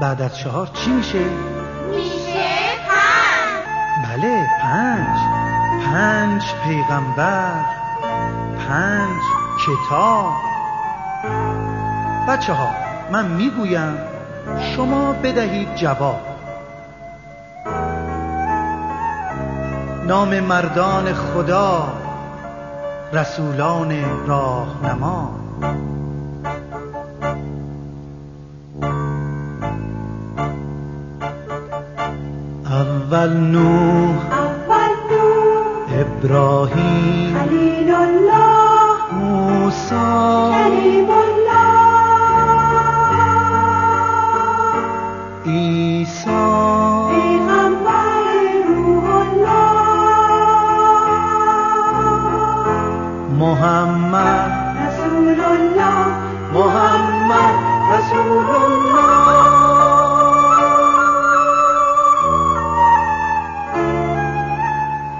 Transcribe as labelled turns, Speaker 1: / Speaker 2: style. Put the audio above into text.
Speaker 1: بعد از چهار چی میشه؟
Speaker 2: میشه پنج.
Speaker 1: بله پنج. پنج پیغمبر پنج کتاب. بچه ها من می‌گویم شما بدهید جواب. نام مردان خدا رسولان راهنما. اول نوح
Speaker 3: اول نو
Speaker 1: ابراهیم
Speaker 3: خلیل الله
Speaker 1: موسی
Speaker 3: خلیل الله
Speaker 1: عیسی. پیغمبر روح الله. محمد